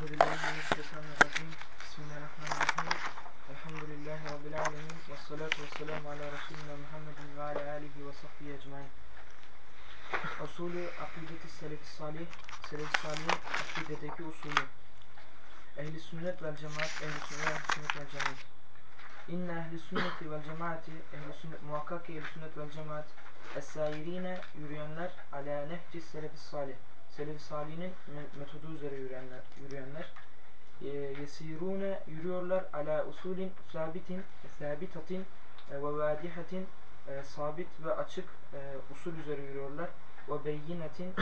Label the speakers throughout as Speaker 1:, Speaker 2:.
Speaker 1: Bismillahirrahmanirrahim. Elhamdülillahi rabbil alamin. Ves salatu vesselamu ala resulina Muhammedin ala alihi ve sahbihi ecmaîn. Usulü akideti selef salih, selef salihin akidedeki usulü. Ehli sünnet vel cemaat, ehli sünnet, ehli sünnet vel cemaat. İnne ehli sünneti vel cemaati, ehli sünnet, muhakkak ki ehli sünnet vel cemaat, es-sairine yürüyenler ala nehci selef salih Selef-i Salih'in metodu üzere yürüyenler, yürüyenler. Yesirune yürüyorlar ala usulin sabitin sabitatin e, ve vadihatin e, sabit ve açık e, usul üzere yürüyorlar. Ve beyinetin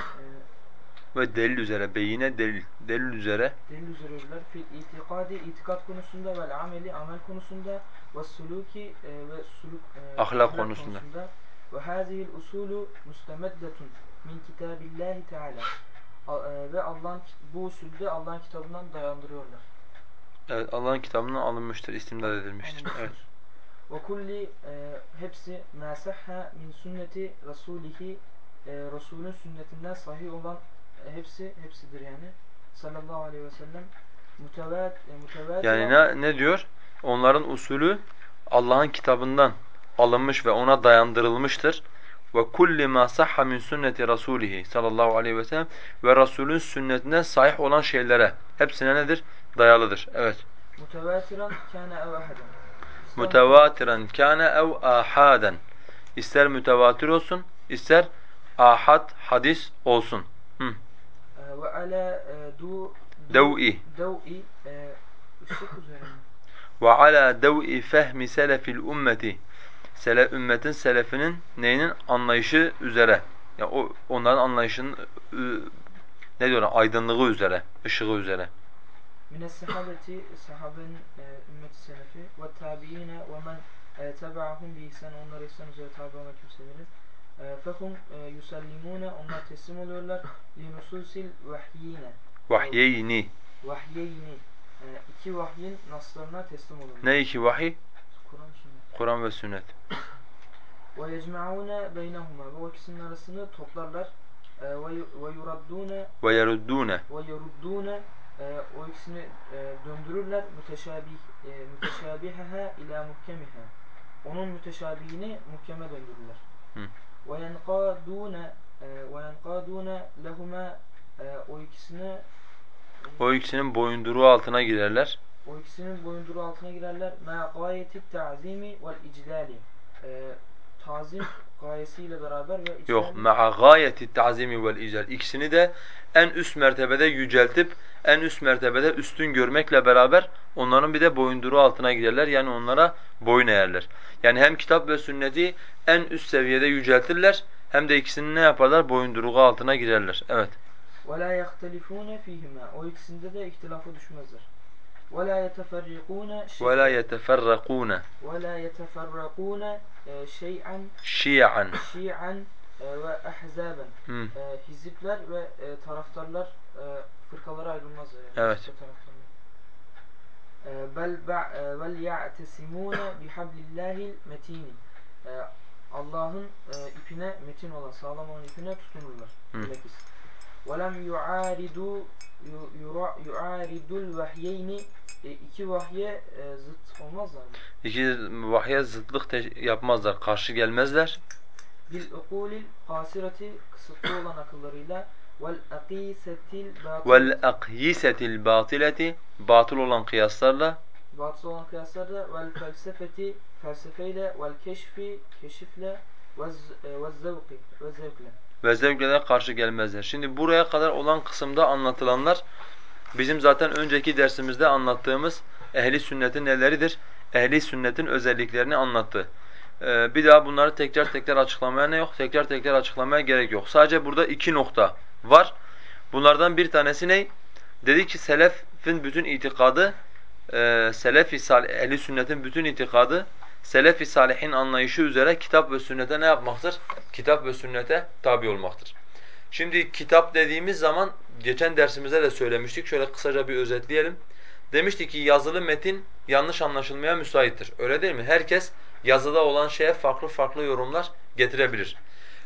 Speaker 2: ve delil üzere beyine delil delil üzere.
Speaker 1: Delil üzere yürüyorlar. Fil itikadi itikat konusunda ve ameli amel konusunda ve suluki ve suluk
Speaker 2: ahlak konusunda.
Speaker 1: ve hazihil usulu mustemeddetun min kitabillahi teala ve Allah'ın bu usulde Allah'ın kitabından dayandırıyorlar.
Speaker 2: Evet Allah'ın kitabından alınmıştır, istimdad edilmiştir. Evet.
Speaker 1: Ve kulli e, hepsi ma sahha min sünneti rasulihi e, Resulün sünnetinden sahih olan e, hepsi hepsidir yani. Sallallahu aleyhi ve sellem mütevat e, mütevat
Speaker 2: Yani ne ne diyor? Onların usulü Allah'ın kitabından alınmış ve ona dayandırılmıştır ve kulli ma sahha min sünneti rasulihi sallallahu aleyhi ve sellem ve Resulün sünnetinden sahih olan şeylere hepsine nedir? Dayalıdır. Evet.
Speaker 1: Mutevatiran kana ev ahaden.
Speaker 2: Mutevatiran kana ev ahaden. İster mütevatir olsun, ister ahad hadis olsun. Hı.
Speaker 1: Ee, ve ala e, du
Speaker 2: dev'i
Speaker 1: dev'i e, ışık üzerine.
Speaker 2: Ve ala dev'i fehmi selefil ümmeti selef ümmetin selefinin neyinin anlayışı üzere. Yani o onların anlayışının ne diyorlar aydınlığı üzere, ışığı üzere.
Speaker 1: Mine sahabeti sahabenin ümmeti selefi ve tabiine ve men e, tebaahum bi ihsan onlara ihsan üzere tabi olan kimselerin e, fehum e, yusallimune onlar teslim oluyorlar li nususil vahyine
Speaker 2: vahyeyni
Speaker 1: vahyeyni iki vahyin naslarına teslim oluyorlar.
Speaker 2: Ne iki vahiy?
Speaker 1: Kur'an
Speaker 2: ve sünnet.
Speaker 1: Ve yecma'une beynehuma ve o ikisinin arasını toplarlar. E, ve yuraddune
Speaker 2: ve
Speaker 1: ve yeruddune e, o ikisini e, döndürürler müteşabih müteşabihaha ila muhkemiha. Onun müteşabihini muhkeme döndürürler. Ve yenkadune ve yenkadune lehuma o ikisini
Speaker 2: o ikisinin boyunduruğu altına girerler.
Speaker 1: O ikisinin boyunduruğu altına girerler. Ma gayeti ta'zimi vel iclali tazim gayesiyle beraber ve
Speaker 2: Yok, ma'a gayeti ta'zimi vel iclal. İkisini de en üst mertebede yüceltip en üst mertebede üstün görmekle beraber onların bir de boyunduruğu altına girerler. Yani onlara boyun eğerler. Yani hem kitap ve sünneti en üst seviyede yüceltirler hem de ikisini ne yaparlar? Boyunduruğu altına girerler. Evet.
Speaker 1: وَلَا يَخْتَلِفُونَ ف۪يهِمَا O ikisinde de ihtilafa düşmezler. وَلَا يَتَفَرِّقُونَ
Speaker 2: وَلَا يَتَفَرَّقُونَ
Speaker 1: وَلَا يَتَفَرَّقُونَ şey'an
Speaker 2: şi'an
Speaker 1: şi'an ve ahzaben hizipler ve taraftarlar fırkalara ayrılmazlar yani.
Speaker 2: Evet.
Speaker 1: Bel vel ya'tesimune bihablillahil metini. Allah'ın ipine metin olan, sağlam olan ipine tutunurlar. Bilakis. وَلَمْ يُعَارِدُوا yu'aridul vahyeyni e, iki vahye e, zıt olmazlar mı?
Speaker 2: İki vahye zıtlık yapmazlar, karşı gelmezler.
Speaker 1: Bil ukulil kasirati kısıtlı olan akıllarıyla vel aqisetil
Speaker 2: batileti batıl olan kıyaslarla
Speaker 1: batıl olan kıyaslarla vel felsefeti felsefeyle vel keşfi keşifle ve e, zevki ve zevkle
Speaker 2: ve zevklere karşı gelmezler. Şimdi buraya kadar olan kısımda anlatılanlar bizim zaten önceki dersimizde anlattığımız ehli sünnetin neleridir? Ehli sünnetin özelliklerini anlattı. Ee, bir daha bunları tekrar tekrar açıklamaya ne yok? Tekrar tekrar açıklamaya gerek yok. Sadece burada iki nokta var. Bunlardan bir tanesi ne? Dedi ki selefin bütün itikadı, e, selef-i ehli sünnetin bütün itikadı selef-i salihin anlayışı üzere kitap ve sünnete ne yapmaktır? Kitap ve sünnete tabi olmaktır. Şimdi kitap dediğimiz zaman geçen dersimizde de söylemiştik. Şöyle kısaca bir özetleyelim. Demiştik ki yazılı metin yanlış anlaşılmaya müsaittir. Öyle değil mi? Herkes yazıda olan şeye farklı farklı yorumlar getirebilir.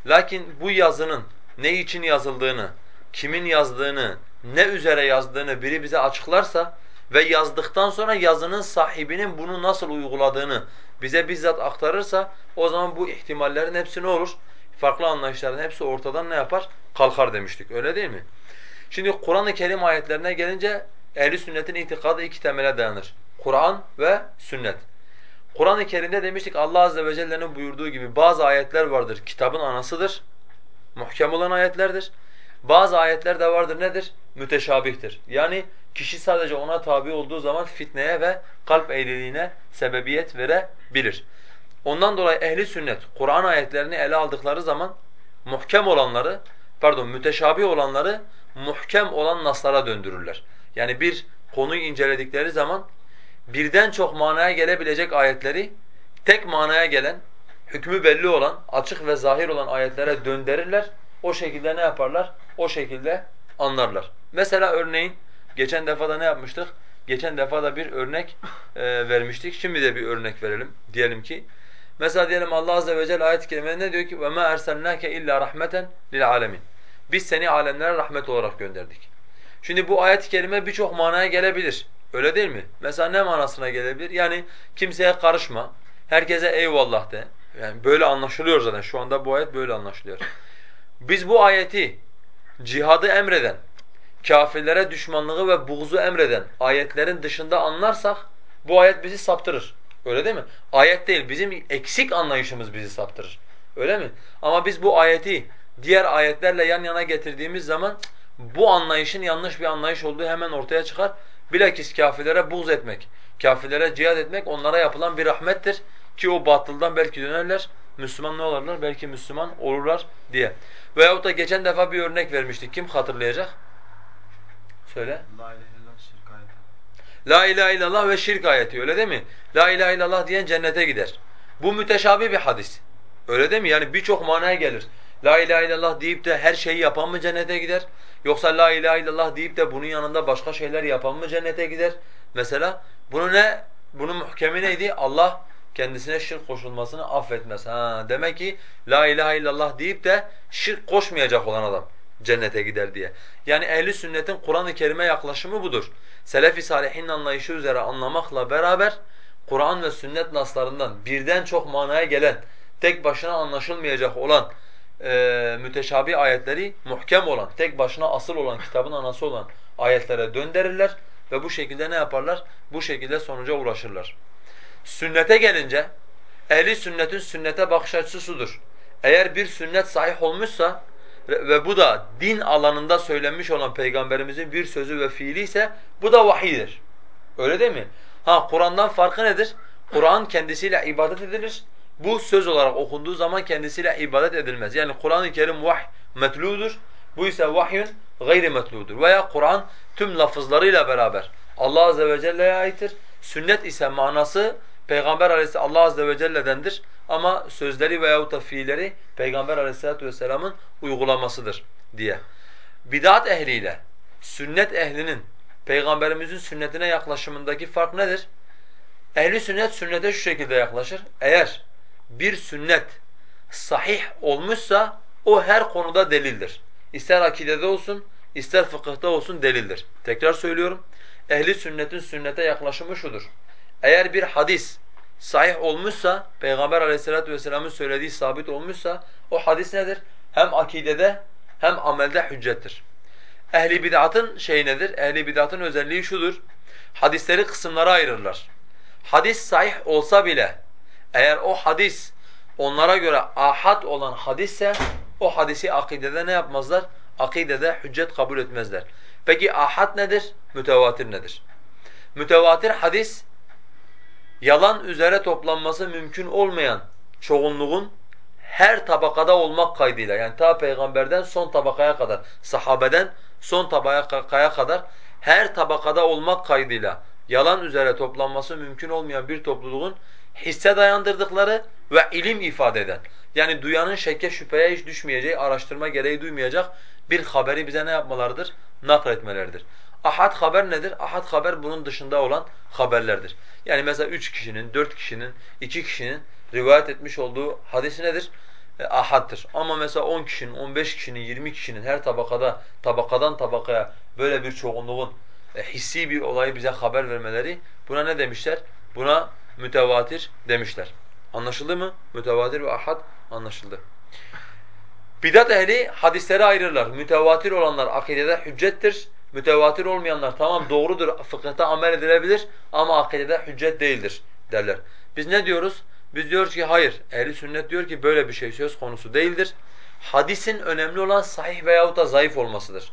Speaker 2: Lakin bu yazının ne için yazıldığını, kimin yazdığını, ne üzere yazdığını biri bize açıklarsa ve yazdıktan sonra yazının sahibinin bunu nasıl uyguladığını bize bizzat aktarırsa o zaman bu ihtimallerin hepsi ne olur? Farklı anlayışların hepsi ortadan ne yapar? Kalkar demiştik. Öyle değil mi? Şimdi Kur'an-ı Kerim ayetlerine gelince ehli sünnetin itikadı iki temele dayanır. Kur'an ve sünnet. Kur'an-ı Kerim'de demiştik Allah azze ve celle'nin buyurduğu gibi bazı ayetler vardır kitabın anasıdır. Muhkem olan ayetlerdir. Bazı ayetler de vardır nedir? Müteşabihtir. Yani kişi sadece ona tabi olduğu zaman fitneye ve kalp eğriliğine sebebiyet verebilir. Ondan dolayı ehli sünnet Kur'an ayetlerini ele aldıkları zaman muhkem olanları, pardon müteşabih olanları muhkem olan naslara döndürürler. Yani bir konuyu inceledikleri zaman birden çok manaya gelebilecek ayetleri tek manaya gelen, hükmü belli olan, açık ve zahir olan ayetlere döndürürler. O şekilde ne yaparlar? O şekilde anlarlar. Mesela örneğin geçen defa da ne yapmıştık? Geçen defa da bir örnek e, vermiştik. Şimdi de bir örnek verelim. Diyelim ki mesela diyelim Allah azze ve celle ayet-i kerimede ne diyor ki وَمَا أَرْسَلْنَاكَ illa rahmeten lil'alemin. Biz seni alemlere rahmet olarak gönderdik. Şimdi bu ayet-i kerime birçok manaya gelebilir. Öyle değil mi? Mesela ne manasına gelebilir? Yani kimseye karışma, herkese eyvallah de. Yani böyle anlaşılıyor zaten. Şu anda bu ayet böyle anlaşılıyor. Biz bu ayeti cihadı emreden, kafirlere düşmanlığı ve buğzu emreden ayetlerin dışında anlarsak bu ayet bizi saptırır. Öyle değil mi? Ayet değil, bizim eksik anlayışımız bizi saptırır. Öyle mi? Ama biz bu ayeti diğer ayetlerle yan yana getirdiğimiz zaman bu anlayışın yanlış bir anlayış olduğu hemen ortaya çıkar. Bilakis kafirlere buğz etmek, kafirlere cihad etmek onlara yapılan bir rahmettir ki o batıldan belki dönerler, Müslüman ne olurlar? Belki Müslüman olurlar diye. Veyahut da geçen defa bir örnek vermiştik. Kim hatırlayacak? Söyle.
Speaker 3: La ilahe illallah şirk ayeti.
Speaker 2: La ilahe illallah ve şirk ayeti öyle değil mi? La ilahe illallah diyen cennete gider. Bu müteşabih bir hadis. Öyle değil mi? Yani birçok manaya gelir. La ilahe illallah deyip de her şeyi yapan mı cennete gider? Yoksa la ilahe illallah deyip de bunun yanında başka şeyler yapan mı cennete gider? Mesela bunu ne? Bunun muhkemi neydi? Allah kendisine şirk koşulmasını affetmez. Ha, demek ki la ilahe illallah deyip de şirk koşmayacak olan adam cennete gider diye. Yani ehli sünnetin Kur'an-ı Kerim'e yaklaşımı budur. Selef-i salihin anlayışı üzere anlamakla beraber Kur'an ve sünnet naslarından birden çok manaya gelen, tek başına anlaşılmayacak olan e, müteşabih ayetleri muhkem olan, tek başına asıl olan, kitabın anası olan ayetlere döndürürler ve bu şekilde ne yaparlar? Bu şekilde sonuca ulaşırlar. Sünnete gelince, ehli sünnetin sünnete bakış açısı şudur. Eğer bir sünnet sahih olmuşsa ve bu da din alanında söylenmiş olan peygamberimizin bir sözü ve fiili ise bu da vahiydir. Öyle değil mi? Ha Kur'an'dan farkı nedir? Kur'an kendisiyle ibadet edilir. Bu söz olarak okunduğu zaman kendisiyle ibadet edilmez. Yani Kur'an-ı Kerim vahy metludur. Bu ise vahyün gayri metludur. Veya Kur'an tüm lafızlarıyla beraber Allah azze ve celle'ye aittir. Sünnet ise manası Peygamber aleyhisselam Allah azze ve celle'dendir ama sözleri veyahut da fiilleri Peygamber aleyhissalatu vesselam'ın uygulamasıdır diye. Bid'at ehliyle sünnet ehlinin Peygamberimizin sünnetine yaklaşımındaki fark nedir? Ehli sünnet sünnete şu şekilde yaklaşır. Eğer bir sünnet sahih olmuşsa o her konuda delildir. İster akidede olsun, ister fıkıhta olsun delildir. Tekrar söylüyorum. Ehli sünnetin sünnete yaklaşımı şudur. Eğer bir hadis sahih olmuşsa, Peygamber aleyhissalatu vesselam'ın söylediği sabit olmuşsa o hadis nedir? Hem akidede hem amelde hüccettir. Ehli bid'atın şey nedir? Ehli bid'atın özelliği şudur. Hadisleri kısımlara ayırırlar. Hadis sahih olsa bile eğer o hadis onlara göre ahad olan hadisse o hadisi akidede ne yapmazlar? Akidede hüccet kabul etmezler. Peki ahad nedir? Mütevatir nedir? Mütevatir hadis yalan üzere toplanması mümkün olmayan çoğunluğun her tabakada olmak kaydıyla yani ta peygamberden son tabakaya kadar, sahabeden son tabakaya kadar her tabakada olmak kaydıyla yalan üzere toplanması mümkün olmayan bir topluluğun hisse dayandırdıkları ve ilim ifade eden yani duyanın şekke şüpheye hiç düşmeyeceği, araştırma gereği duymayacak bir haberi bize ne yapmalarıdır? Nakletmeleridir. Ahad haber nedir? Ahad haber bunun dışında olan haberlerdir. Yani mesela üç kişinin, dört kişinin, iki kişinin rivayet etmiş olduğu hadis nedir? e, ahattır. Ama mesela 10 kişinin, 15 kişinin, 20 kişinin her tabakada, tabakadan tabakaya böyle bir çoğunluğun e, hissi bir olayı bize haber vermeleri buna ne demişler? Buna mütevatir demişler. Anlaşıldı mı? Mütevatir ve ahad anlaşıldı. Bidat ehli hadisleri ayırırlar. Mütevatir olanlar akidede hüccettir. Mütevatir olmayanlar tamam doğrudur, fıkıhta amel edilebilir ama akidede hüccet değildir derler. Biz ne diyoruz? Biz diyoruz ki hayır. Ehli sünnet diyor ki böyle bir şey söz konusu değildir. Hadisin önemli olan sahih veyahut da zayıf olmasıdır.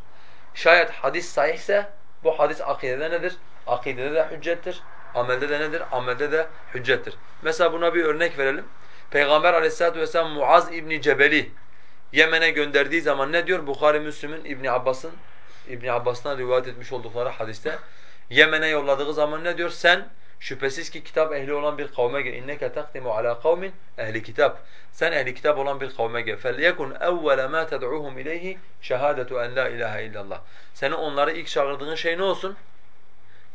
Speaker 2: Şayet hadis sahihse bu hadis akidede nedir? Akidede de hüccettir. Amelde de nedir? Amelde de hüccettir. Mesela buna bir örnek verelim. Peygamber aleyhissalatu vesselam Muaz İbni Cebeli Yemen'e gönderdiği zaman ne diyor? Bukhari Müslim'in İbn Abbas'ın İbn Abbas'tan rivayet etmiş oldukları hadiste Yemen'e yolladığı zaman ne diyor? Sen şüphesiz ki kitap ehli olan bir kavme gel. İnneke takdimu ala kavmin ehli kitap. Sen ehli kitap olan bir kavme gel. Felyekun evvela ma ted'uhum ileyhi şehadetu en la ilahe illallah. Seni onları ilk çağırdığın şey ne olsun?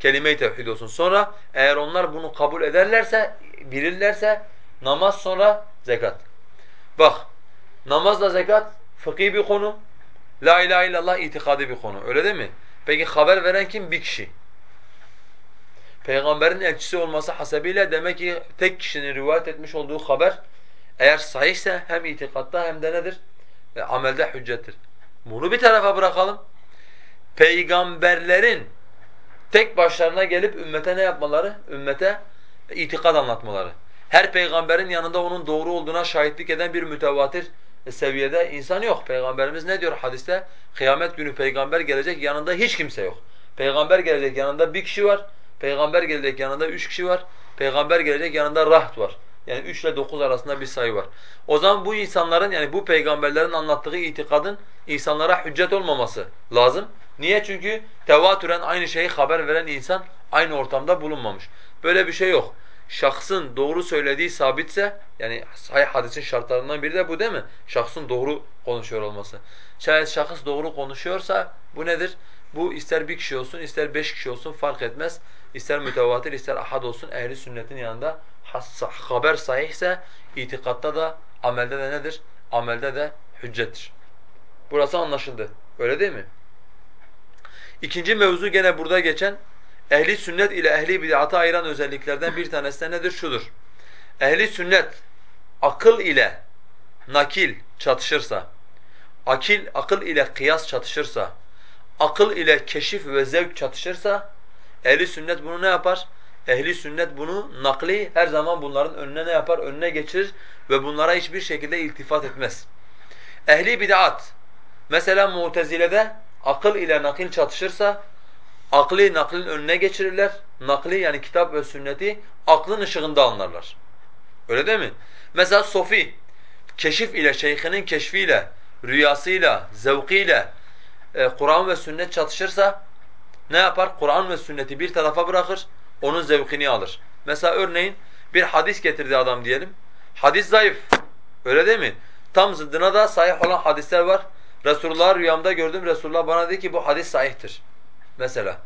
Speaker 2: Kelime-i tevhid olsun. Sonra eğer onlar bunu kabul ederlerse, bilirlerse namaz sonra zekat. Bak namazla zekat fıkhi bir konu. La ilahe illallah itikadi bir konu. Öyle değil mi? Peki haber veren kim? Bir kişi. Peygamberin elçisi olması hasebiyle demek ki tek kişinin rivayet etmiş olduğu haber eğer sahihse hem itikatta hem de nedir? E, amelde hüccettir. Bunu bir tarafa bırakalım. Peygamberlerin tek başlarına gelip ümmete ne yapmaları? Ümmete itikad anlatmaları. Her peygamberin yanında onun doğru olduğuna şahitlik eden bir mütevatir seviyede insan yok. Peygamberimiz ne diyor hadiste? Kıyamet günü peygamber gelecek yanında hiç kimse yok. Peygamber gelecek yanında bir kişi var. Peygamber gelecek yanında üç kişi var. Peygamber gelecek yanında raht var. Yani üç ile dokuz arasında bir sayı var. O zaman bu insanların yani bu peygamberlerin anlattığı itikadın insanlara hüccet olmaması lazım. Niye? Çünkü tevatüren aynı şeyi haber veren insan aynı ortamda bulunmamış. Böyle bir şey yok. Şahsın doğru söylediği sabitse yani sahih hadisin şartlarından biri de bu değil mi? Şahsın doğru konuşuyor olması. Şayet şahıs doğru konuşuyorsa bu nedir? Bu ister bir kişi olsun, ister beş kişi olsun fark etmez. İster mütevatir, ister ahad olsun ehli sünnetin yanında haber sahihse itikatta da amelde de nedir? Amelde de hüccettir. Burası anlaşıldı. Öyle değil mi? İkinci mevzu gene burada geçen ehli sünnet ile ehli bid'atı ayıran özelliklerden bir tanesi de nedir? Şudur. Ehli sünnet akıl ile nakil çatışırsa, akil akıl ile kıyas çatışırsa, akıl ile keşif ve zevk çatışırsa ehli sünnet bunu ne yapar? Ehli sünnet bunu nakli her zaman bunların önüne ne yapar? Önüne geçirir ve bunlara hiçbir şekilde iltifat etmez. Ehli bid'at mesela Mu'tezile'de akıl ile nakil çatışırsa aklı naklin önüne geçirirler. Nakli yani kitap ve sünneti aklın ışığında anlarlar. Öyle değil mi? Mesela Sofi keşif ile şeyhinin keşfiyle, rüyasıyla, zevkiyle e, Kur'an ve sünnet çatışırsa ne yapar? Kur'an ve sünneti bir tarafa bırakır, onun zevkini alır. Mesela örneğin bir hadis getirdi adam diyelim. Hadis zayıf. Öyle değil mi? Tam zıddına da sahih olan hadisler var. Resulullah rüyamda gördüm. Resulullah bana dedi ki bu hadis sahihtir. Mesela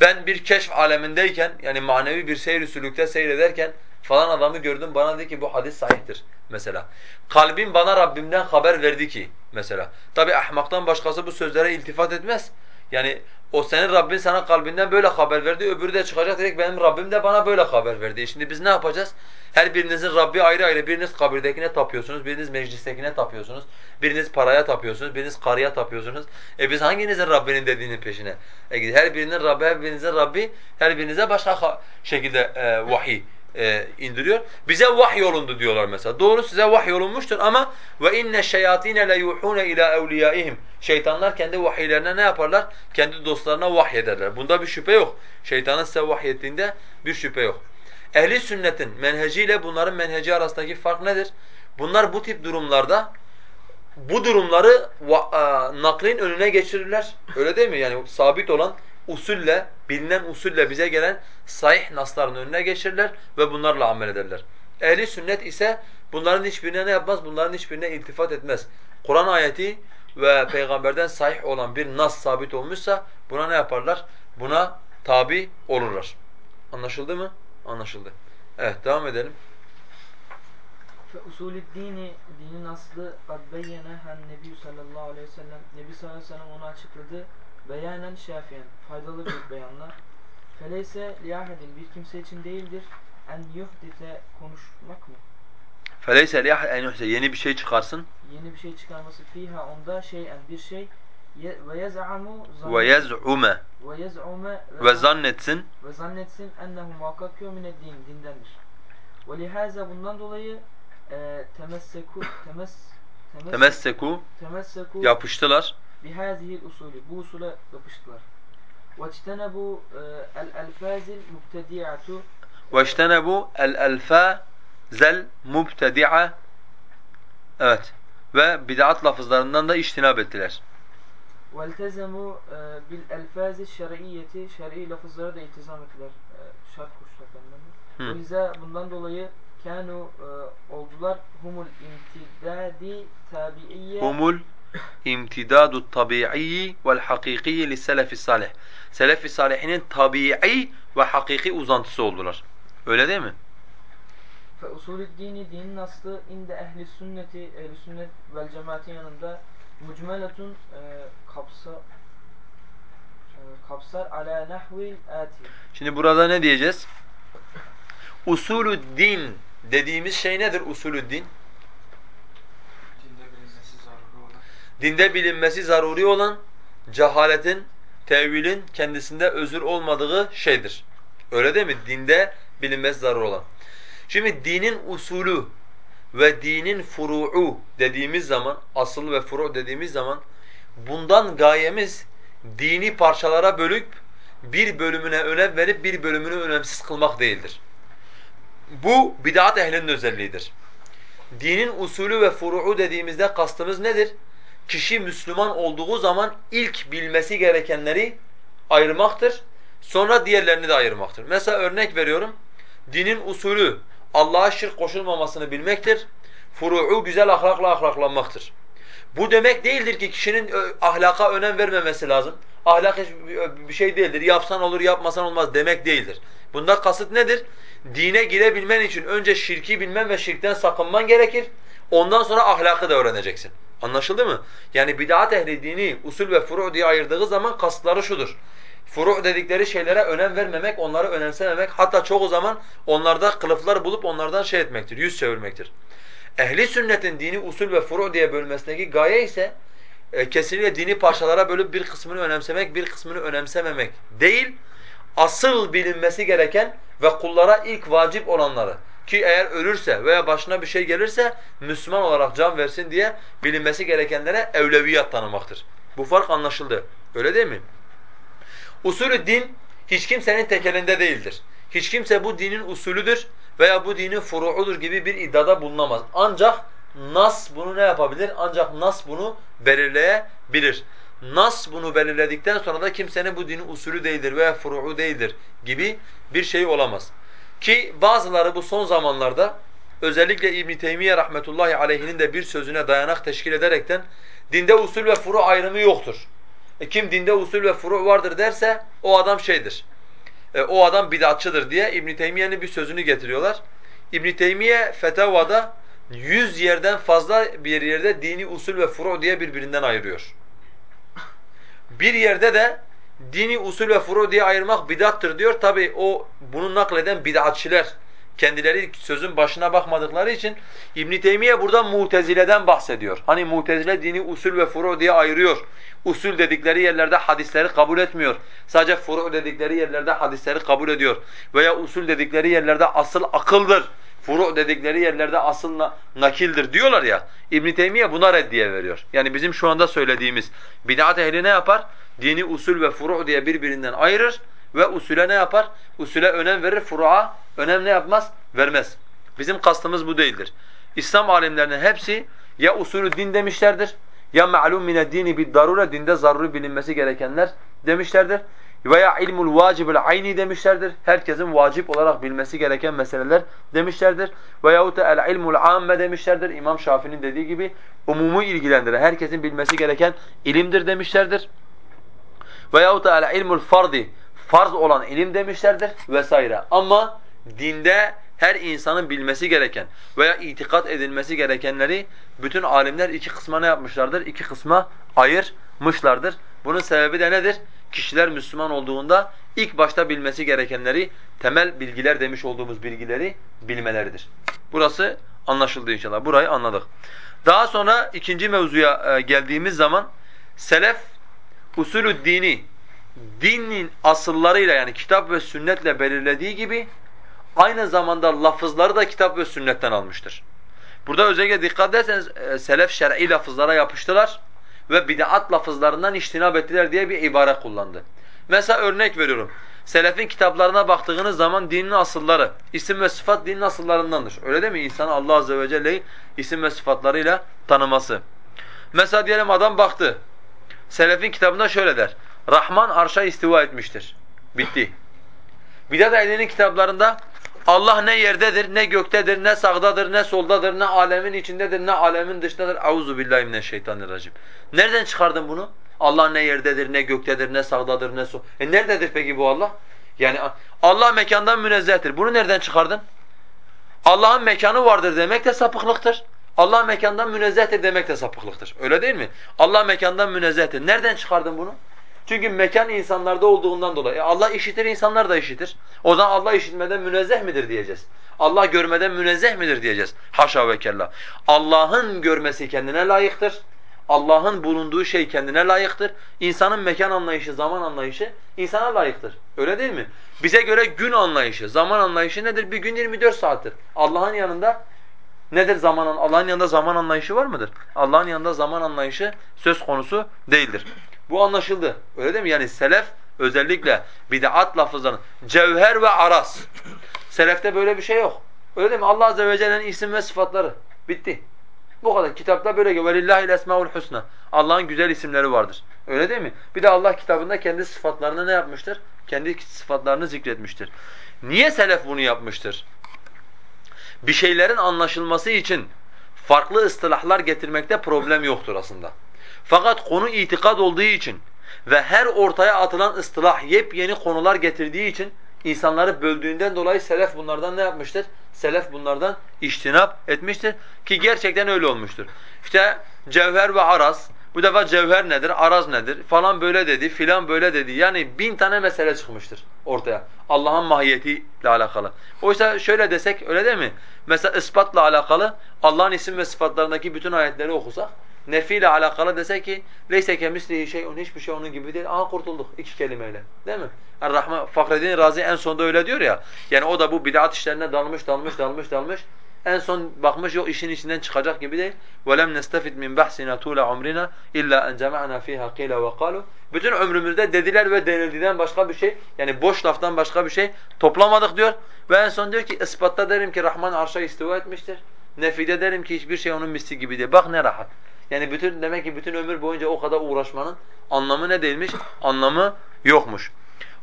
Speaker 2: ben bir keşf alemindeyken yani manevi bir seyir sülükte seyrederken falan adamı gördüm bana dedi ki bu hadis sahihtir mesela. Kalbim bana Rabbimden haber verdi ki mesela. Tabi ahmaktan başkası bu sözlere iltifat etmez. Yani o senin Rabbin sana kalbinden böyle haber verdi, öbürü de çıkacak direkt benim Rabbim de bana böyle haber verdi. Şimdi biz ne yapacağız? Her birinizin Rabbi ayrı ayrı. Biriniz kabirdekine tapıyorsunuz, biriniz meclistekine tapıyorsunuz, biriniz paraya tapıyorsunuz, biriniz karıya tapıyorsunuz. E biz hanginizin Rabbinin dediğinin peşine? E her birinin Rabbi, her birinizin Rabbi, her birinize başka şekilde e, vahiy e, indiriyor. Bize vahiy yolundu diyorlar mesela. Doğru size vahiy yolunmuştur ama ve inne şeyatine le yuhune ila evliyaihim. Şeytanlar kendi vahiylerine ne yaparlar? Kendi dostlarına vahiy ederler. Bunda bir şüphe yok. Şeytanın size vahiy ettiğinde bir şüphe yok. Ehli sünnetin menheciyle bunların menheci arasındaki fark nedir? Bunlar bu tip durumlarda bu durumları e, naklin önüne geçirirler. Öyle değil mi? Yani sabit olan usulle, bilinen usulle bize gelen sahih nasların önüne geçirirler ve bunlarla amel ederler. Ehli sünnet ise bunların hiçbirine ne yapmaz? Bunların hiçbirine iltifat etmez. Kur'an ayeti ve peygamberden sahih olan bir nas sabit olmuşsa buna ne yaparlar? Buna tabi olurlar. Anlaşıldı mı? Anlaşıldı. Evet devam edelim.
Speaker 1: فَاُسُولü dinin aslı قَدْ بَيَّنَهَا النَّبِيُّ sallallahu aleyhi ve sellem Nebi sallallahu aleyhi ve sellem onu açıkladı. Beyanen şafiyen, faydalı bir beyanla. Feleyse liyahedin bir kimse için değildir. En yuhdite konuşmak mı?
Speaker 2: Feleyse liyahid en yuhdite yeni bir şey çıkarsın.
Speaker 1: Yeni bir şey çıkarması fiha onda şeyen bir şey ve yez'amu
Speaker 2: ve yez'ume
Speaker 1: ve yez'ume
Speaker 2: ve zannetsin
Speaker 1: ve zannetsin ennehu muhakkak min din dindendir. Ve lihaza bundan dolayı e, temesseku temes
Speaker 2: temesseku
Speaker 1: temesseku
Speaker 2: yapıştılar
Speaker 1: Bihazihil usulü bu usule yapıştılar. Ve içtenebu e, el elfazil mubtedi'atu
Speaker 2: ve içtenebu el elfazel mubtedi'a Evet. Ve bid'at lafızlarından da iştinab ettiler.
Speaker 1: وَالْتَزَمُوا بِالْاَلْفَازِ şer'iyyeti Şer'i lafızlara da iltizam ettiler. E, şart koştular kendilerine. O yüzden bundan dolayı kanu e, oldular humul imtidadi tabiiyye
Speaker 2: humul imtidadu tabi'i vel hakiki li selefi salih. Selefi salihinin tabi'i ve hakiki uzantısı oldular. Öyle değil mi?
Speaker 1: Fe usulü dini dinin aslı inde ehli sünneti ehli sünnet vel cemaatin yanında mucmeletun e, kapsa e, kapsar ala nahvil ati.
Speaker 2: Şimdi burada ne diyeceğiz? Usulü din dediğimiz şey nedir usulü din?
Speaker 3: Dinde bilinmesi zaruri olan.
Speaker 2: Dinde bilinmesi zaruri olan cehaletin, tevilin kendisinde özür olmadığı şeydir. Öyle değil mi? Dinde bilinmesi zaruri olan. Şimdi dinin usulü ve dinin furu'u dediğimiz zaman, asıl ve furu' dediğimiz zaman bundan gayemiz dini parçalara bölüp bir bölümüne önem verip bir bölümünü önemsiz kılmak değildir. Bu bid'at ehlinin özelliğidir. Dinin usulü ve furu'u dediğimizde kastımız nedir? Kişi Müslüman olduğu zaman ilk bilmesi gerekenleri ayırmaktır. Sonra diğerlerini de ayırmaktır. Mesela örnek veriyorum. Dinin usulü Allah'a şirk koşulmamasını bilmektir. Furu'u güzel ahlakla ahlaklanmaktır. Bu demek değildir ki kişinin ahlaka önem vermemesi lazım. Ahlak bir şey değildir. Yapsan olur, yapmasan olmaz demek değildir. Bunda kasıt nedir? Dine girebilmen için önce şirki bilmen ve şirkten sakınman gerekir. Ondan sonra ahlakı da öğreneceksin. Anlaşıldı mı? Yani bid'at ehli dini usul ve furu' diye ayırdığı zaman kasıtları şudur. Furu' dedikleri şeylere önem vermemek, onları önemsememek, hatta çoğu zaman onlarda kılıflar bulup onlardan şey etmektir, yüz çevirmektir. Ehli sünnetin dini usul ve furu' diye bölmesindeki gaye ise e, kesinlikle dini parçalara bölüp bir kısmını önemsemek, bir kısmını önemsememek değil, asıl bilinmesi gereken ve kullara ilk vacip olanları ki eğer ölürse veya başına bir şey gelirse Müslüman olarak can versin diye bilinmesi gerekenlere evleviyat tanımaktır. Bu fark anlaşıldı. Öyle değil mi? Usulü din hiç kimsenin tekelinde değildir. Hiç kimse bu dinin usulüdür veya bu dinin furuudur gibi bir iddiada bulunamaz. Ancak nas bunu ne yapabilir? Ancak nas bunu belirleyebilir. Nas bunu belirledikten sonra da kimsenin bu dinin usulü değildir veya furu'u değildir gibi bir şey olamaz. Ki bazıları bu son zamanlarda özellikle İbn Teymiye rahmetullahi aleyhinin de bir sözüne dayanak teşkil ederekten dinde usul ve furu ayrımı yoktur. E kim dinde usul ve furu vardır derse o adam şeydir. E, o adam bid'atçıdır diye İbn Teymiye'nin bir sözünü getiriyorlar. İbn Teymiye Fetavada yüz yerden fazla bir yerde dini usul ve furu diye birbirinden ayırıyor. Bir yerde de dini usul ve furu diye ayırmak bidattır diyor. Tabi o bunu nakleden bid'atçiler kendileri sözün başına bakmadıkları için İbn Teymiye burada Mutezile'den bahsediyor. Hani Mutezile dini usul ve furu diye ayırıyor. Usul dedikleri yerlerde hadisleri kabul etmiyor. Sadece furu dedikleri yerlerde hadisleri kabul ediyor. Veya usul dedikleri yerlerde asıl akıldır. Furu dedikleri yerlerde asıl nakildir diyorlar ya. İbn Teymiye buna reddiye veriyor. Yani bizim şu anda söylediğimiz bid'at ehli ne yapar? Dini usul ve furu diye birbirinden ayırır ve usule ne yapar? Usule önem verir, furu'a önem ne yapmaz? Vermez. Bizim kastımız bu değildir. İslam alimlerinin hepsi ya usulü din demişlerdir ya ma'lum mine dini bid darure dinde zaruri bilinmesi gerekenler demişlerdir veya ilmul vacibul ayni demişlerdir. Herkesin vacip olarak bilmesi gereken meseleler demişlerdir. Veyahut da el ilmul amme demişlerdir. İmam Şafii'nin dediği gibi umumu ilgilendiren, herkesin bilmesi gereken ilimdir demişlerdir. Veyahut da el ilmul fardi farz olan ilim demişlerdir vesaire. Ama dinde her insanın bilmesi gereken veya itikat edilmesi gerekenleri bütün alimler iki kısma ne yapmışlardır? İki kısma ayırmışlardır. Bunun sebebi de nedir? Kişiler Müslüman olduğunda ilk başta bilmesi gerekenleri, temel bilgiler demiş olduğumuz bilgileri bilmeleridir. Burası anlaşıldı inşallah. Burayı anladık. Daha sonra ikinci mevzuya e, geldiğimiz zaman selef usulü dini dinin asıllarıyla yani kitap ve sünnetle belirlediği gibi aynı zamanda lafızları da kitap ve sünnetten almıştır. Burada özellikle dikkat ederseniz e, selef şer'i lafızlara yapıştılar ve bid'at lafızlarından iştinab ettiler diye bir ibare kullandı. Mesela örnek veriyorum. Selefin kitaplarına baktığınız zaman dinin asılları, isim ve sıfat dinin asıllarındandır. Öyle değil mi? İnsan Allah azze ve celle'yi isim ve sıfatlarıyla tanıması. Mesela diyelim adam baktı. Selefin kitabında şöyle der. Rahman arşa istiva etmiştir. Bitti. Bidat ehlinin kitaplarında Allah ne yerdedir, ne göktedir, ne sağdadır, ne soldadır, ne alemin içindedir, ne alemin dışındadır. Auzu billahi mineşşeytanirracim. Nereden çıkardın bunu? Allah ne yerdedir, ne göktedir, ne sağdadır, ne sol. E nerededir peki bu Allah? Yani Allah mekandan münezzehtir. Bunu nereden çıkardın? Allah'ın mekanı vardır demek de sapıklıktır. Allah mekandan münezzehtir demek de sapıklıktır. Öyle değil mi? Allah mekandan münezzehtir. Nereden çıkardın bunu? Çünkü mekan insanlarda olduğundan dolayı. E Allah işitir, insanlar da işitir. O zaman Allah işitmeden münezzeh midir diyeceğiz. Allah görmeden münezzeh midir diyeceğiz. Haşa ve kella. Allah'ın görmesi kendine layıktır. Allah'ın bulunduğu şey kendine layıktır. İnsanın mekan anlayışı, zaman anlayışı insana layıktır. Öyle değil mi? Bize göre gün anlayışı, zaman anlayışı nedir? Bir gün 24 saattir. Allah'ın yanında nedir zaman Allah'ın yanında zaman anlayışı var mıdır? Allah'ın yanında zaman anlayışı söz konusu değildir. Bu anlaşıldı. Öyle değil mi? Yani selef özellikle bid'at lafızlarının cevher ve aras. Selefte böyle bir şey yok. Öyle değil mi? Allah azze ve celle'nin isim ve sıfatları. Bitti. Bu kadar. Kitapta böyle ki velillahil esmaul husna. Allah'ın güzel isimleri vardır. Öyle değil mi? Bir de Allah kitabında kendi sıfatlarını ne yapmıştır? Kendi sıfatlarını zikretmiştir. Niye selef bunu yapmıştır? Bir şeylerin anlaşılması için farklı ıstılahlar getirmekte problem yoktur aslında. Fakat konu itikad olduğu için ve her ortaya atılan ıstılah yepyeni konular getirdiği için insanları böldüğünden dolayı selef bunlardan ne yapmıştır? Selef bunlardan iştinap etmiştir ki gerçekten öyle olmuştur. İşte cevher ve araz, bu defa cevher nedir, araz nedir falan böyle dedi, filan böyle dedi. Yani bin tane mesele çıkmıştır ortaya. Allah'ın mahiyetiyle alakalı. Oysa şöyle desek öyle değil mi? Mesela ispatla alakalı Allah'ın isim ve sıfatlarındaki bütün ayetleri okusak nefiyle alakalı dese ki leyse kemislihi şey'un hiçbir şey onun gibi değil. Aha kurtulduk iki kelimeyle. Değil mi? Er-Rahman Fahreddin Razi en sonda öyle diyor ya. Yani o da bu bid'at işlerine dalmış dalmış dalmış dalmış. En son bakmış yok işin içinden çıkacak gibi değil. وَلَمْ نَسْتَفِدْ مِنْ بَحْسِنَا طُولَ عُمْرِنَا إِلَّا أَنْ جَمَعْنَا ف۪يهَا قِيلَ وَقَالُوا Bütün ömrümüzde dediler ve denildiğinden başka bir şey, yani boş laftan başka bir şey toplamadık diyor. Ve en son diyor ki ispatta derim ki Rahman arşa istiva etmiştir. Nefide derim ki hiçbir şey onun misli gibi değil. Bak ne rahat. Yani bütün demek ki bütün ömür boyunca o kadar uğraşmanın anlamı ne değilmiş? Anlamı yokmuş.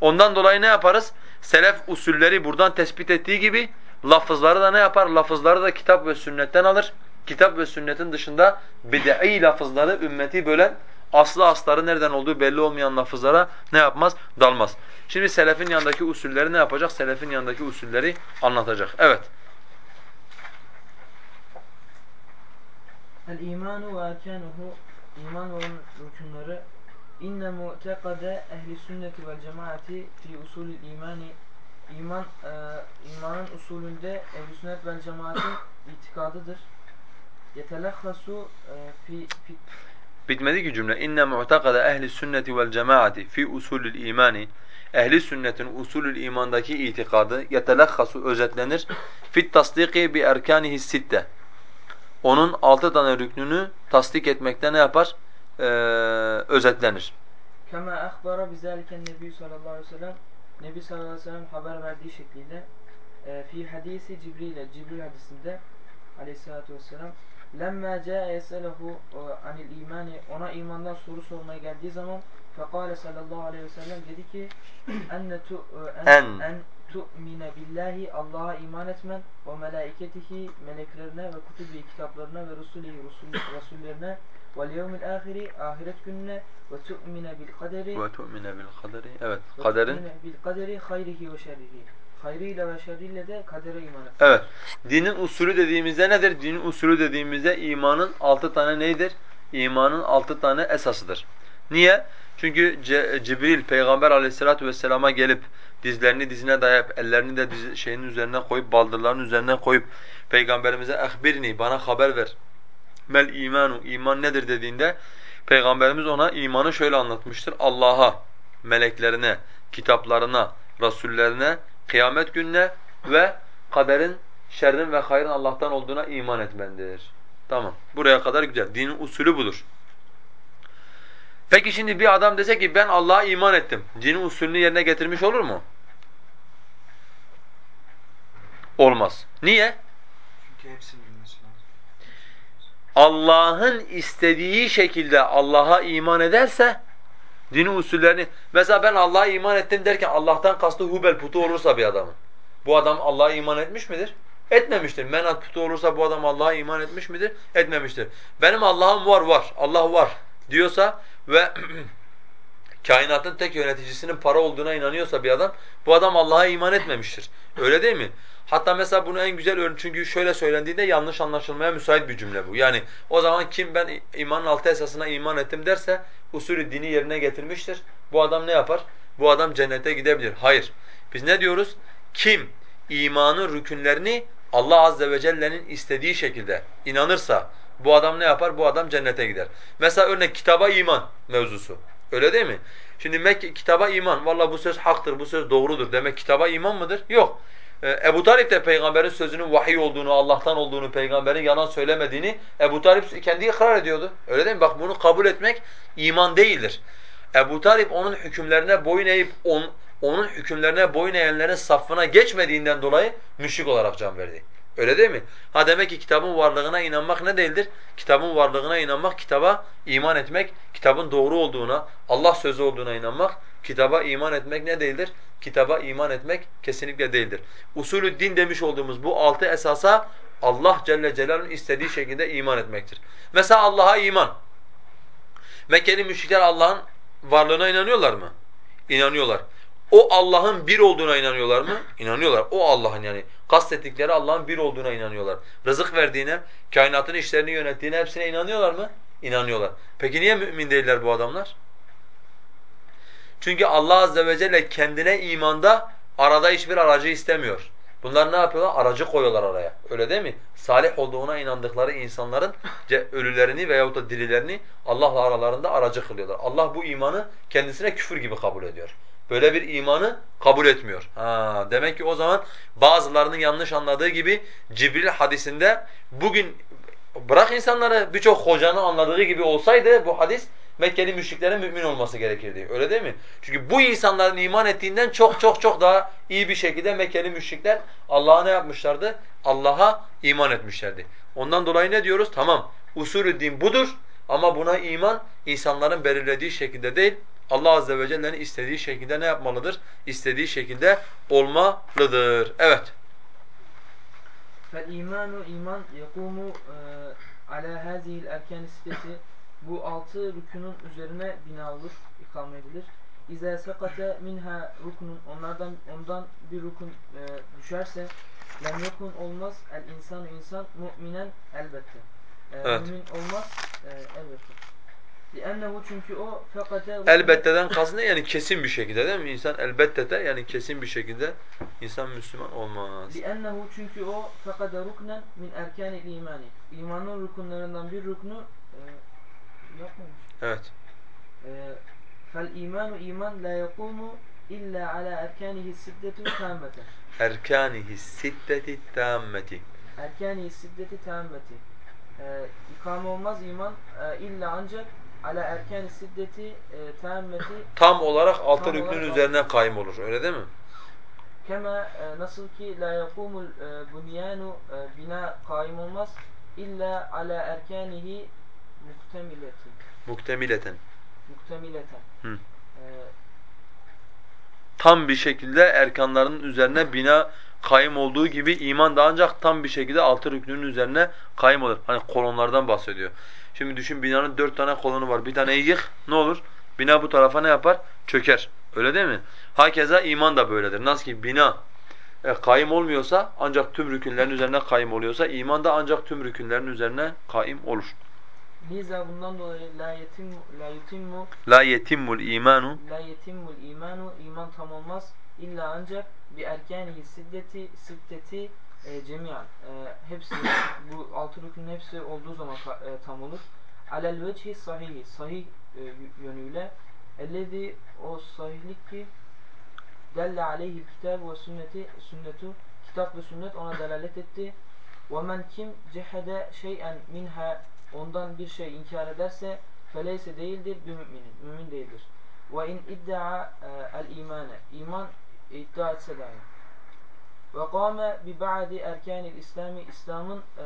Speaker 2: Ondan dolayı ne yaparız? Selef usulleri buradan tespit ettiği gibi lafızları da ne yapar? Lafızları da kitap ve sünnetten alır. Kitap ve sünnetin dışında bid'i lafızları ümmeti bölen aslı asları nereden olduğu belli olmayan lafızlara ne yapmaz? Dalmaz. Şimdi selefin yanındaki usulleri ne yapacak? Selefin yanındaki usulleri anlatacak. Evet.
Speaker 1: El-imanu ve erkanuhu iman onun rükunları inne mu'tekade ehli sünneti vel cemaati fi usulü imani iman e, imanın usulünde ehli sünnet vel cemaatin itikadıdır. Yetelekhasu e, fi, fi
Speaker 2: Bitmedi ki cümle. İnne mu'takada ehli sünneti vel cemaati fi usulül imani. Ehli sünnetin usulül imandaki itikadı yetelekhasu özetlenir. Fit tasdiki bi erkanihi sitte. Onun altı tane rüknünü tasdik etmekte ne yapar? Ee, özetlenir.
Speaker 1: kema akhbara bizalike nebi sallallahu aleyhi ve sellem Nebi sallallahu aleyhi ve sellem haber verdiği şekliyle e, fi hadisi Cibril'e Cibril hadisinde aleyhissalatu vesselam lemma ca'e yeselahu anil imani ona imandan soru sormaya geldiği zaman fekale sallallahu aleyhi ve sellem dedi ki enne tu en,
Speaker 2: En.
Speaker 1: en tu'mine billahi Allah'a iman etmen ve melaiketihi meleklerine ve kutubi kitaplarına ve rusulihi rusul, rasullerine vel yevmil ahiri ahiret gününe ve tu'mine bil kaderi
Speaker 2: Ve tu'mine bil kaderi. Evet, kaderin
Speaker 1: bil kaderi hayrihi ve şerrihi. hayrıyla ve şerriyle de kadere iman etmek.
Speaker 2: Evet. Dinin usulü dediğimizde nedir? Dinin usulü dediğimizde imanın altı tane neydir? İmanın altı tane esasıdır. Niye? Çünkü Ce Cibril Peygamber aleyhissalatu vesselama gelip dizlerini dizine dayayıp ellerini de diz şeyinin üzerine koyup baldırlarının üzerine koyup peygamberimize ehbirni bana haber ver. Mel imanu iman nedir dediğinde peygamberimiz ona imanı şöyle anlatmıştır. Allah'a, meleklerine, kitaplarına, rasullerine, kıyamet gününe ve kaderin şerrin ve hayrın Allah'tan olduğuna iman etmendir. Tamam. Buraya kadar güzel. Dinin usulü budur. Peki şimdi bir adam dese ki ben Allah'a iman ettim. Dinin usulünü yerine getirmiş olur mu? Olmaz. Niye?
Speaker 3: Çünkü hepsini.
Speaker 2: Allah'ın istediği şekilde Allah'a iman ederse dinin usullerini mesela ben Allah'a iman ettim derken Allah'tan kastı Hubel putu olursa bir adamın. Bu adam Allah'a iman etmiş midir? Etmemiştir. Menat putu olursa bu adam Allah'a iman etmiş midir? Etmemiştir. Benim Allah'ım var var. Allah var diyorsa ve kainatın tek yöneticisinin para olduğuna inanıyorsa bir adam bu adam Allah'a iman etmemiştir. Öyle değil mi? Hatta mesela bunu en güzel örnek çünkü şöyle söylendiğinde yanlış anlaşılmaya müsait bir cümle bu. Yani o zaman kim ben imanın altı esasına iman ettim derse usulü dini yerine getirmiştir. Bu adam ne yapar? Bu adam cennete gidebilir. Hayır. Biz ne diyoruz? Kim imanın rükünlerini Allah azze ve celle'nin istediği şekilde inanırsa bu adam ne yapar? Bu adam cennete gider. Mesela örnek kitaba iman mevzusu. Öyle değil mi? Şimdi Mekke kitaba iman. Vallahi bu söz haktır, bu söz doğrudur. Demek kitaba iman mıdır? Yok. Ee, Ebu Talip de peygamberin sözünün vahiy olduğunu, Allah'tan olduğunu, peygamberin yalan söylemediğini Ebu Talip kendi ikrar ediyordu. Öyle değil mi? Bak bunu kabul etmek iman değildir. Ebu Talip onun hükümlerine boyun eğip on, onun hükümlerine boyun eğenlerin safına geçmediğinden dolayı müşrik olarak can verdi. Öyle değil mi? Ha demek ki kitabın varlığına inanmak ne değildir? Kitabın varlığına inanmak, kitaba iman etmek, kitabın doğru olduğuna, Allah sözü olduğuna inanmak, kitaba iman etmek ne değildir? Kitaba iman etmek kesinlikle değildir. Usulü din demiş olduğumuz bu altı esasa Allah Celle Celaluhu'nun istediği şekilde iman etmektir. Mesela Allah'a iman. Mekkeli müşrikler Allah'ın varlığına inanıyorlar mı? İnanıyorlar. O Allah'ın bir olduğuna inanıyorlar mı? İnanıyorlar. O Allah'ın yani kastettikleri Allah'ın bir olduğuna inanıyorlar. Rızık verdiğine, kainatın işlerini yönettiğine hepsine inanıyorlar mı? İnanıyorlar. Peki niye mümin değiller bu adamlar? Çünkü Allah azze ve celle kendine imanda arada hiçbir aracı istemiyor. Bunlar ne yapıyorlar? Aracı koyuyorlar araya. Öyle değil mi? Salih olduğuna inandıkları insanların ölülerini veyahut da dirilerini Allah'la aralarında aracı kılıyorlar. Allah bu imanı kendisine küfür gibi kabul ediyor. Böyle bir imanı kabul etmiyor. Ha, demek ki o zaman bazılarının yanlış anladığı gibi Cibril hadisinde bugün bırak insanları birçok hocanın anladığı gibi olsaydı bu hadis Mekkeli müşriklerin mümin olması gerekirdi. Öyle değil mi? Çünkü bu insanların iman ettiğinden çok çok çok daha iyi bir şekilde Mekkeli müşrikler Allah'a ne yapmışlardı? Allah'a iman etmişlerdi. Ondan dolayı ne diyoruz? Tamam usulü din budur ama buna iman insanların belirlediği şekilde değil, Allah azze ve celle'nin istediği şekilde ne yapmalıdır? İstediği şekilde olmalıdır. Evet.
Speaker 1: فَالْاِيمَانُ iman yekumu ala hazihil erken sitesi bu altı rükünün üzerine bina olur, ikame edilir. İza sakata minha ruknun onlardan ondan bir rukun e, düşerse lem yekun olmaz el insanu insan mu'minen elbette. E,
Speaker 2: Evet.
Speaker 1: Mümin olmaz e, elbette. Li'ennehu çünkü o
Speaker 2: Elbette'den kastı ne? Yani kesin bir şekilde değil mi? İnsan elbette yani kesin bir şekilde insan Müslüman olmaz.
Speaker 1: Li'ennehu çünkü o fekade ruknen min erkanil imani. İmanın rukunlarından bir ruknu e, yapmamış.
Speaker 2: Evet.
Speaker 1: Fel imanu iman la yakumu illa ala erkanihi siddetu tammeten.
Speaker 2: Erkanihi sitteti tammeti.
Speaker 1: Erkanihi siddeti tammeti. Ee, ikame olmaz iman e, illa ancak ala erkani siddeti e, tammeti
Speaker 2: Tam olarak altı rüknün üzerine kaym olur. Öyle değil mi?
Speaker 1: kema e, nasıl ki la yakumul e, bunyanu e, bina kaim olmaz illa ala erkanihi muktemiletin.
Speaker 2: Muktemileten.
Speaker 1: Muktemileten.
Speaker 2: Hı. Tam bir şekilde erkanlarının üzerine bina kaym olduğu gibi iman da ancak tam bir şekilde altı rüknünün üzerine kaym olur. Hani kolonlardan bahsediyor. Şimdi düşün binanın dört tane kolonu var. Bir taneyi yık ne olur? Bina bu tarafa ne yapar? Çöker. Öyle değil mi? Hakeza iman da böyledir. Nasıl ki bina e, kaim olmuyorsa ancak tüm rükünlerin üzerine kaim oluyorsa iman da ancak tüm rükünlerin üzerine kaim olur.
Speaker 1: Liza bundan dolayı la yetimmu la yutimmu
Speaker 2: La yetimmul imanu
Speaker 1: la yetimmul imanu iman tam olmaz illa ancak bir erkenihi siddeti siddeti e, cemiyan e, hepsi bu altı rükünün hepsi olduğu zaman e, tam olur. Alel vecihi sahihi sahih e, yönüyle ellezi o sahihlik ki delle aleyhi kitab ve sünneti sünnetu kitap ve sünnet ona delalet etti. Ve men kim cehede şey'en minha ondan bir şey inkar ederse feleyse değildir bir müminin. Mümin değildir. Ve in iddia el imane iman iddia etse dahi. Ve kâme bi ba'di erkânil İslami İslam'ın e,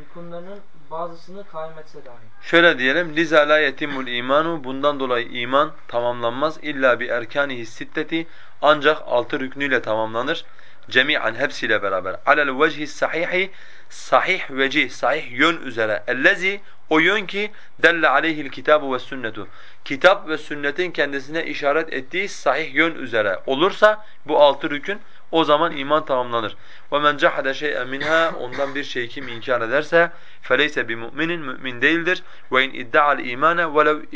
Speaker 1: rükunlarının bazısını kaim etse dahi.
Speaker 2: Şöyle diyelim, liza la yetimul imanu bundan dolayı iman tamamlanmaz illa bi erkanihi sitteti ancak altı rüknüyle tamamlanır. Cemi'an hepsiyle beraber. Alel vecihi sahihi sahih vecih, sahih yön üzere. Ellezi o yön ki delle aleyhil kitabu ve sünnetu. Kitap ve sünnetin kendisine işaret ettiği sahih yön üzere olursa bu altı rükün o zaman iman tamamlanır. وَمَنْ جَحَدَ شَيْئًا مِنْهَا Ondan bir şey kim inkar ederse فَلَيْسَ بِمُؤْمِنٍ Mümin değildir. وَاِنْ اِدَّعَ الْا۪يمَانَ وَلَوْ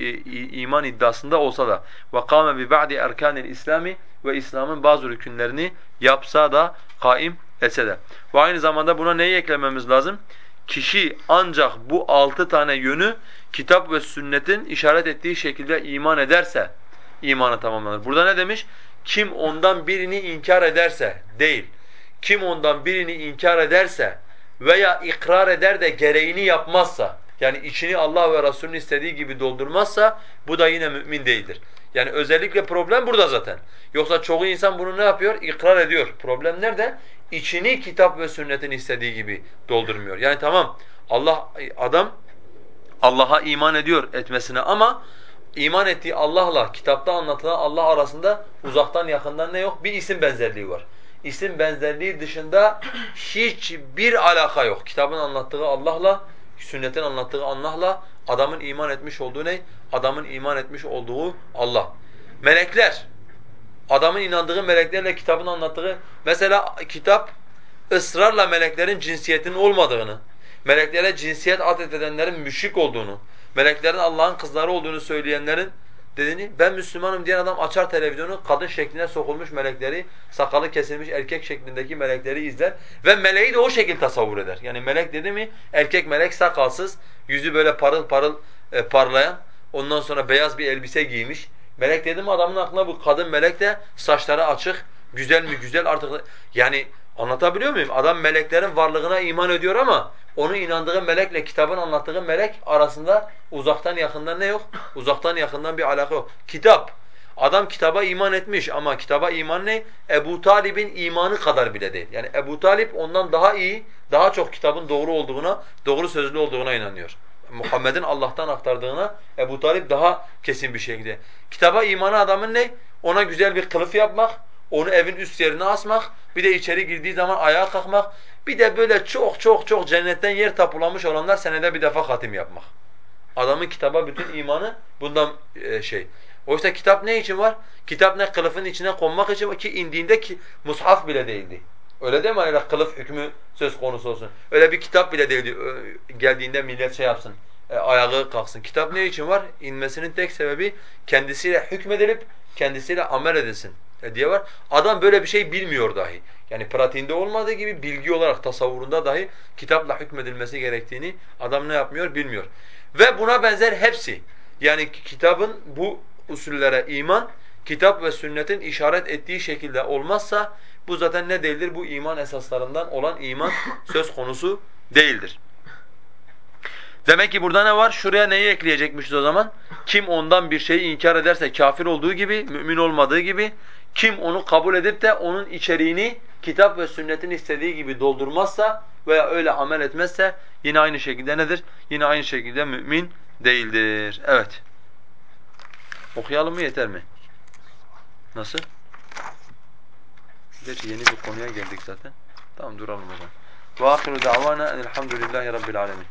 Speaker 2: iman iddiasında olsa da وَقَامَ بِبَعْدِ اَرْكَانِ الْاِسْلَامِ Ve İslam'ın bazı rükünlerini yapsa da, kaim etse de. Ve aynı zamanda buna neyi eklememiz lazım? Kişi ancak bu altı tane yönü kitap ve sünnetin işaret ettiği şekilde iman ederse imanı tamamlanır. Burada ne demiş? Kim ondan birini inkar ederse değil. Kim ondan birini inkar ederse veya ikrar eder de gereğini yapmazsa yani içini Allah ve Resulünün istediği gibi doldurmazsa bu da yine mümin değildir. Yani özellikle problem burada zaten. Yoksa çoğu insan bunu ne yapıyor? İkrar ediyor. Problem nerede? İçini kitap ve sünnetin istediği gibi doldurmuyor. Yani tamam Allah adam Allah'a iman ediyor etmesine ama iman ettiği Allah'la kitapta anlatılan Allah arasında uzaktan yakından ne yok? Bir isim benzerliği var. İsim benzerliği dışında hiçbir alaka yok. Kitabın anlattığı Allah'la, sünnetin anlattığı Allah'la adamın iman etmiş olduğu ne? Adamın iman etmiş olduğu Allah. Melekler, adamın inandığı meleklerle kitabın anlattığı, mesela kitap ısrarla meleklerin cinsiyetinin olmadığını, meleklere cinsiyet atedenlerin müşrik olduğunu, meleklerin Allah'ın kızları olduğunu söyleyenlerin dediğini, ben Müslümanım diyen adam açar televizyonu, kadın şekline sokulmuş melekleri, sakalı kesilmiş erkek şeklindeki melekleri izler ve meleği de o şekil tasavvur eder. Yani melek dedi mi, erkek melek sakalsız, yüzü böyle parıl parıl e, parlayan, ondan sonra beyaz bir elbise giymiş. Melek dedi mi adamın aklına bu kadın melek de saçları açık, güzel mi güzel artık yani anlatabiliyor muyum? Adam meleklerin varlığına iman ediyor ama onun inandığı melekle kitabın anlattığı melek arasında uzaktan yakından ne yok? Uzaktan yakından bir alaka yok. Kitap. Adam kitaba iman etmiş ama kitaba iman ne? Ebu Talib'in imanı kadar bile değil. Yani Ebu Talip ondan daha iyi, daha çok kitabın doğru olduğuna, doğru sözlü olduğuna inanıyor. Muhammed'in Allah'tan aktardığına Ebu Talip daha kesin bir şekilde. Kitaba imanı adamın ne? Ona güzel bir kılıf yapmak, onu evin üst yerine asmak, bir de içeri girdiği zaman ayağa kalkmak, bir de böyle çok çok çok cennetten yer tapulamış olanlar senede bir defa hatim yapmak. Adamın kitaba bütün imanı bundan e, şey. Oysa kitap ne için var? Kitap ne kılıfın içine konmak için ki indiğinde ki mushaf bile değildi. Öyle değil mi? Öyle kılıf hükmü söz konusu olsun. Öyle bir kitap bile değildi. Geldiğinde millet şey yapsın, e, ayağı kalksın. Kitap ne için var? İnmesinin tek sebebi kendisiyle hükmedilip kendisiyle amel edilsin diye var. Adam böyle bir şey bilmiyor dahi. Yani pratiğinde olmadığı gibi bilgi olarak tasavvurunda dahi kitapla hükmedilmesi gerektiğini adam ne yapmıyor bilmiyor. Ve buna benzer hepsi. Yani kitabın bu usullere iman, kitap ve sünnetin işaret ettiği şekilde olmazsa bu zaten ne değildir? Bu iman esaslarından olan iman söz konusu değildir. Demek ki burada ne var? Şuraya neyi ekleyecekmişiz o zaman? Kim ondan bir şeyi inkar ederse kafir olduğu gibi, mümin olmadığı gibi, kim onu kabul edip de onun içeriğini kitap ve sünnetin istediği gibi doldurmazsa veya öyle amel etmezse yine aynı şekilde nedir? Yine aynı şekilde mümin değildir. Evet. Okuyalım mı yeter mi? Nasıl? Gerçi yeni bir konuya geldik zaten. Tamam duralım o zaman. وآخر دعوانا أن الحمد لله رب العالمين